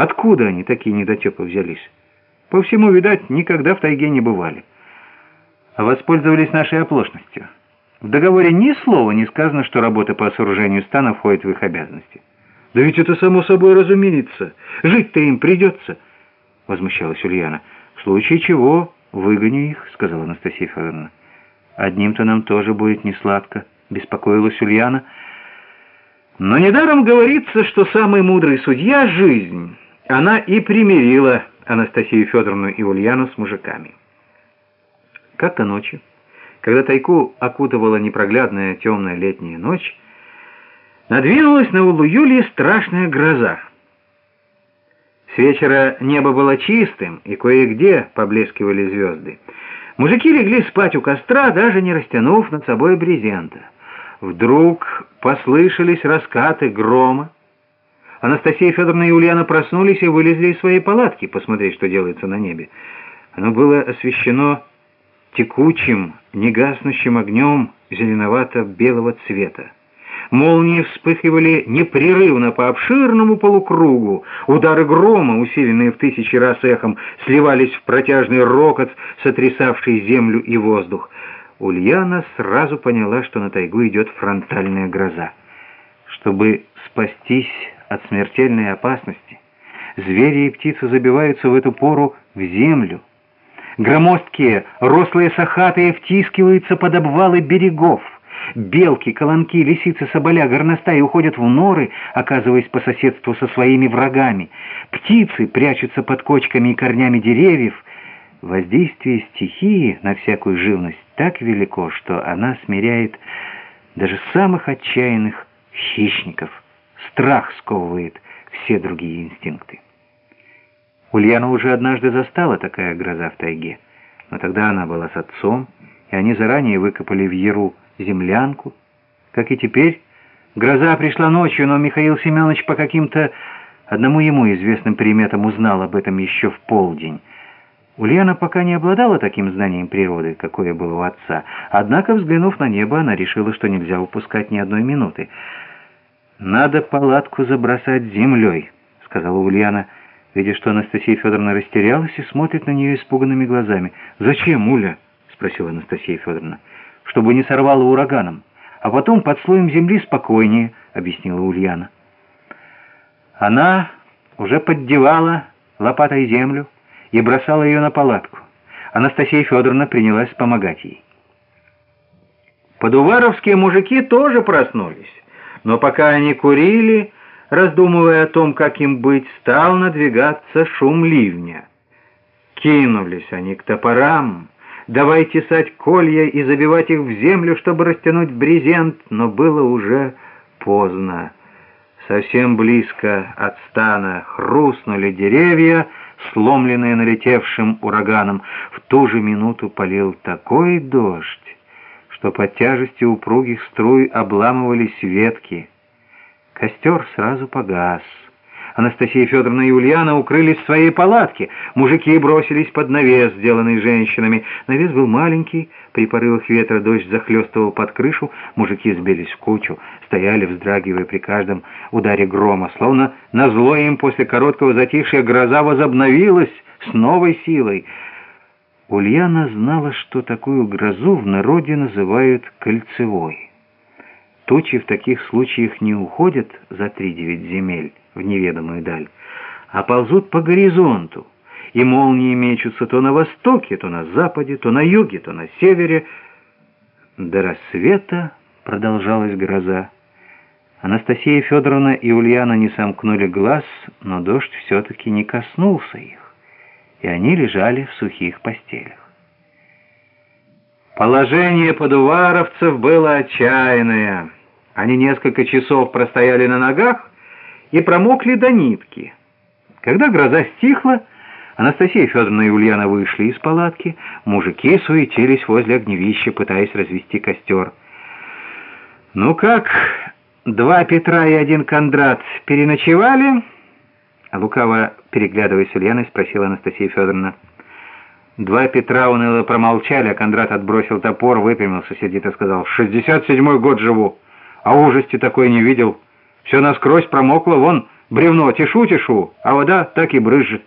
Откуда они, такие недотепы, взялись? По всему, видать, никогда в тайге не бывали. А воспользовались нашей оплошностью. В договоре ни слова не сказано, что работа по сооружению стана входит в их обязанности. «Да ведь это само собой разумеется. Жить-то им придется», — возмущалась Ульяна. «В случае чего выгоню их», — сказала Анастасия Федоровна. «Одним-то нам тоже будет несладко», — беспокоилась Ульяна. Но недаром говорится, что самый мудрый судья — жизнь. Она и примирила Анастасию Федоровну и Ульяну с мужиками. Как-то ночью, когда тайку окутывала непроглядная темная летняя ночь, надвинулась на улу Юлии страшная гроза. С вечера небо было чистым, и кое-где поблескивали звезды. Мужики легли спать у костра, даже не растянув над собой брезента. Вдруг послышались раскаты грома. Анастасия Федоровна и Ульяна проснулись и вылезли из своей палатки посмотреть, что делается на небе. Оно было освещено текучим, негаснущим огнем зеленовато-белого цвета. Молнии вспыхивали непрерывно по обширному полукругу. Удары грома, усиленные в тысячи раз эхом, сливались в протяжный рокот, сотрясавший землю и воздух. Ульяна сразу поняла, что на тайгу идет фронтальная гроза. Чтобы спастись от смертельной опасности, звери и птицы забиваются в эту пору в землю. Громоздкие, рослые сахатые втискиваются под обвалы берегов. Белки, колонки, лисицы, соболя, горностаи уходят в норы, оказываясь по соседству со своими врагами. Птицы прячутся под кочками и корнями деревьев. Воздействие стихии на всякую живность так велико, что она смиряет даже самых отчаянных хищников. Страх сковывает все другие инстинкты. Ульяна уже однажды застала такая гроза в тайге, но тогда она была с отцом, и они заранее выкопали в Яру землянку. Как и теперь, гроза пришла ночью, но Михаил Семенович по каким-то одному ему известным приметам узнал об этом еще в полдень. Ульяна пока не обладала таким знанием природы, какое было у отца, однако, взглянув на небо, она решила, что нельзя упускать ни одной минуты. «Надо палатку забросать землей», — сказала Ульяна, видя, что Анастасия Федоровна растерялась и смотрит на нее испуганными глазами. «Зачем, Уля?» — спросила Анастасия Федоровна чтобы не сорвало ураганом, а потом под слоем земли спокойнее», — объяснила Ульяна. Она уже поддевала лопатой землю и бросала ее на палатку. Анастасия Федоровна принялась помогать ей. Подуваровские мужики тоже проснулись, но пока они курили, раздумывая о том, как им быть, стал надвигаться шум ливня. Кинулись они к топорам, давай тесать колья и забивать их в землю, чтобы растянуть брезент, но было уже поздно. Совсем близко от стана хрустнули деревья, сломленные налетевшим ураганом. В ту же минуту полил такой дождь, что под тяжестью упругих струй обламывались ветки. Костер сразу погас. Анастасия Федоровна и Ульяна укрылись в своей палатке. Мужики бросились под навес, сделанный женщинами. Навес был маленький, при порывах ветра дождь захлестывал под крышу, мужики сбились в кучу, стояли, вздрагивая при каждом ударе грома. Словно назло им после короткого затишья гроза возобновилась с новой силой. Ульяна знала, что такую грозу в народе называют «кольцевой». Тучи в таких случаях не уходят за три-девять земель в неведомую даль, а ползут по горизонту, и молнии мечутся то на востоке, то на западе, то на юге, то на севере. До рассвета продолжалась гроза. Анастасия Федоровна и Ульяна не сомкнули глаз, но дождь все-таки не коснулся их, и они лежали в сухих постелях. Положение подуваровцев было отчаянное. Они несколько часов простояли на ногах, и промокли до нитки. Когда гроза стихла, Анастасия Федоровна и Ульяна вышли из палатки, мужики суетились возле огневища, пытаясь развести костер. «Ну как, два Петра и один Кондрат переночевали?» Лукаво, переглядываясь с Ульяной, спросила Анастасия Федоровна. Два Петра уныло промолчали, а Кондрат отбросил топор, выпрямился, сердито сказал, «Шестьдесят седьмой год живу, а ужасти такой не видел». Все насквозь промокло, вон Бревно тешу-тешу, а вода так и брызжет.